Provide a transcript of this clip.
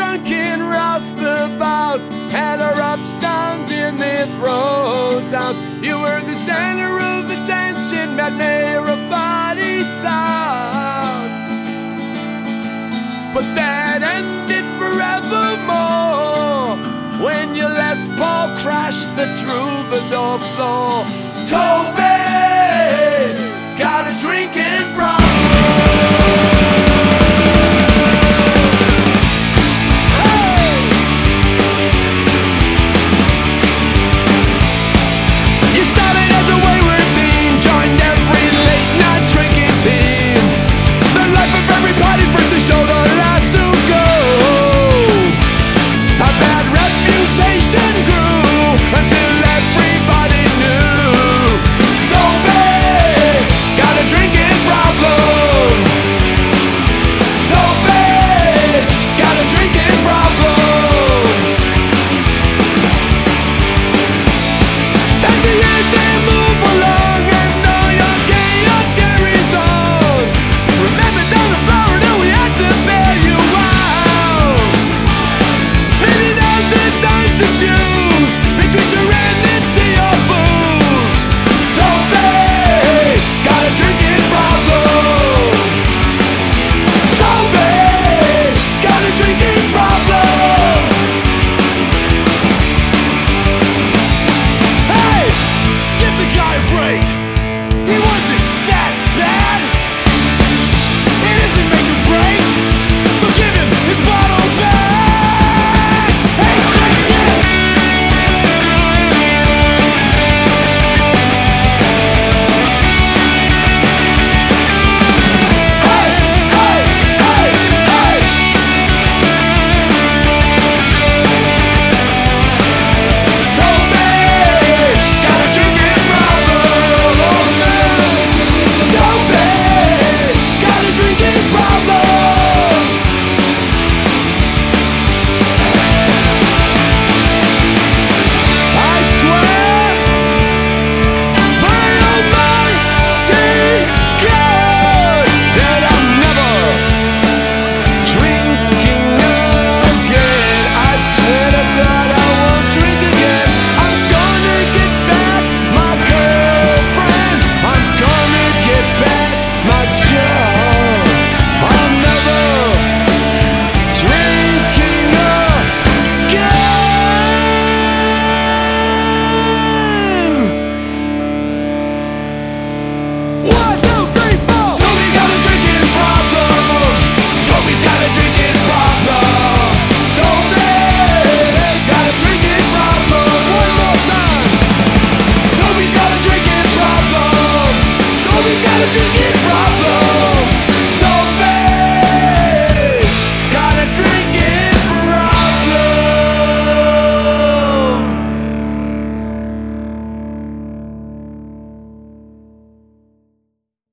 Drunken roustabouts, had our ups downs in the throwdowns. You were the center of attention, made me a body sound.